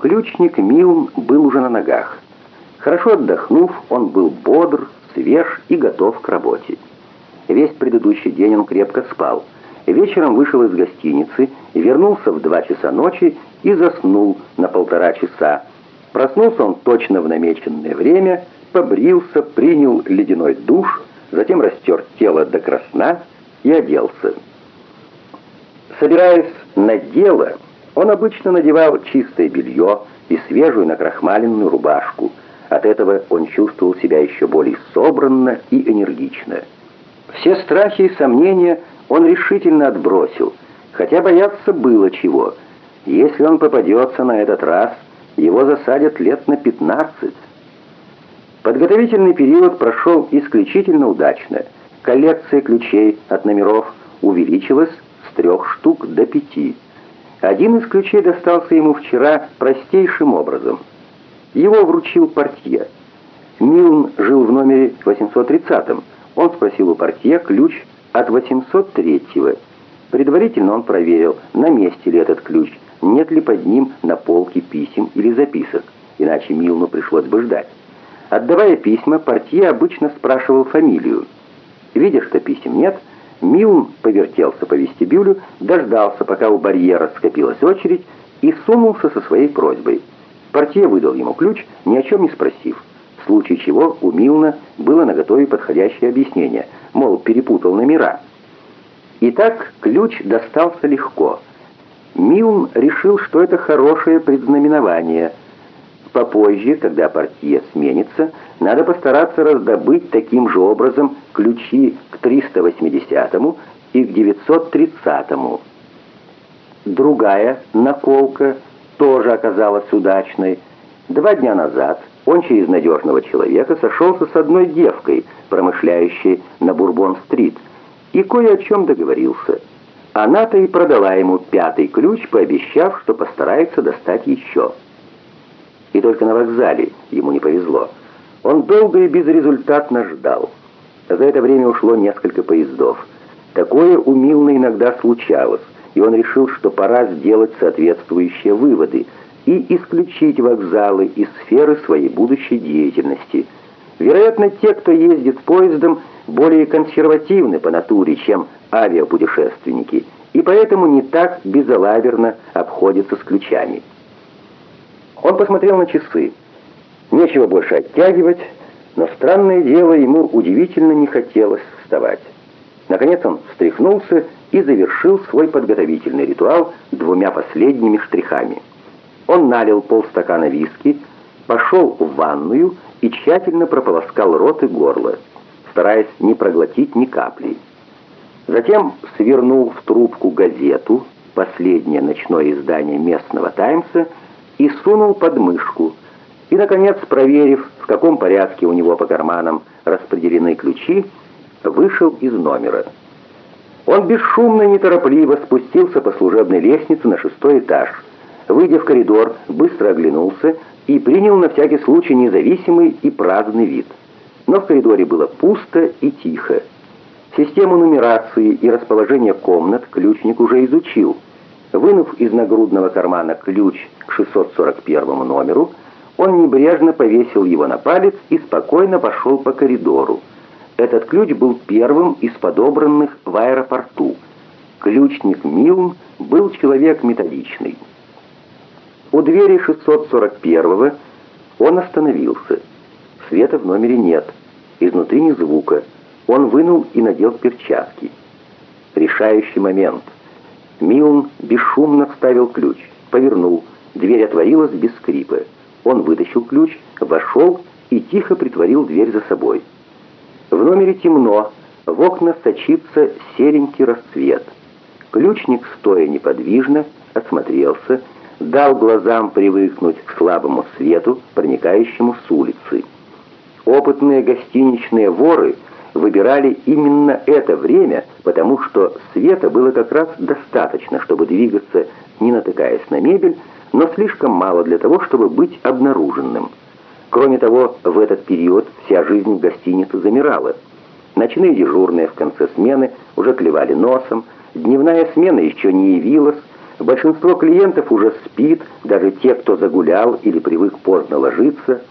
ключник Милн был уже на ногах. Хорошо отдохнув, он был бодр, свеж и готов к работе. Весь предыдущий день он крепко спал. Вечером вышел из гостиницы, вернулся в два часа ночи и заснул на полтора часа. Проснулся он точно в намеченное время, побрился, принял ледяной душ, затем растер тело до красна и оделся. Собираясь на дело, он обычно надевал чистое белье и свежую накрахмаленную рубашку. От этого он чувствовал себя еще более собранно и энергично. Все страхи и сомнения он решительно отбросил, хотя бояться было чего. Если он попадется на этот раз, его засадят лет на 15. Подготовительный период прошел исключительно удачно. Коллекция ключей от номеров увеличилась с трех штук до пяти. Один из ключей достался ему вчера простейшим образом. Его вручил портье. Милн жил в номере 830 Он спросил у портье ключ от 803-го. Предварительно он проверил, на месте ли этот ключ, нет ли под ним на полке писем или записок, иначе Милну пришлось бы ждать. Отдавая письма, портье обычно спрашивал фамилию. Видя, что писем нет, Милн повертелся по вестибюлю, дождался, пока у барьера скопилась очередь, и сунулся со своей просьбой. Портье выдал ему ключ, ни о чем не спросив, в случае чего у Милна было наготове подходящее объяснение, мол, перепутал номера. Итак, ключ достался легко. Милн решил, что это хорошее предзнаменование. Попозже, когда партия сменится, надо постараться раздобыть таким же образом ключи к 380 и к 930. -му. Другая наколка тоже оказалась удачной. Два дня назад он через надежного человека сошелся с одной девкой, промышляющей на Бурбон-стрит, и кое о чем договорился. Она-то и продала ему пятый ключ, пообещав, что постарается достать еще. И только на вокзале ему не повезло. Он долго и безрезультатно ждал. За это время ушло несколько поездов. Такое у Милна иногда случалось, и он решил, что пора сделать соответствующие выводы и исключить вокзалы из сферы своей будущей деятельности. Вероятно, те, кто ездит поездом, более консервативны по натуре, чем авиапутешественники, и поэтому не так безалаберно обходятся с ключами. Он посмотрел на часы. Нечего больше оттягивать, но странное дело, ему удивительно не хотелось вставать. Наконец он встряхнулся и завершил свой подготовительный ритуал двумя последними штрихами. Он налил полстакана виски, пошел в ванную и тщательно прополоскал рот и горло, стараясь не проглотить ни капли. Затем свернул в трубку газету, последнее ночное издание местного «Таймса», и сунул под мышку. И, наконец, проверив, в каком порядке у него по карманам распределены ключи, вышел из номера. Он бесшумно и неторопливо спустился по служебной лестнице на шестой этаж. Выйдя в коридор, быстро оглянулся и принял на всякий случай независимый и праздный вид. Но в коридоре было пусто и тихо. Систему нумерации и расположения комнат ключник уже изучил. Вынув из нагрудного кармана ключ к 641 номеру, он небрежно повесил его на палец и спокойно пошел по коридору. Этот ключ был первым из подобранных в аэропорту. Ключник Милн был человек методичный. У двери 641 он остановился. Света в номере нет, изнутри ни звука. Он вынул и надел перчатки. Решающий момент. Милн бесшумно вставил ключ, повернул. Дверь отворилась без скрипа. Он вытащил ключ, вошел и тихо притворил дверь за собой. В номере темно, в окна сочится серенький расцвет. Ключник, стоя неподвижно, осмотрелся, дал глазам привыкнуть к слабому свету, проникающему с улицы. Опытные гостиничные воры — выбирали именно это время, потому что света было как раз достаточно, чтобы двигаться, не натыкаясь на мебель, но слишком мало для того, чтобы быть обнаруженным. Кроме того, в этот период вся жизнь гостиницы замирала. Ночные дежурные в конце смены уже клевали носом, дневная смена еще не явилась, Большинство клиентов уже спит, даже те, кто загулял или привык поздно ложиться –